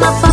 my phone.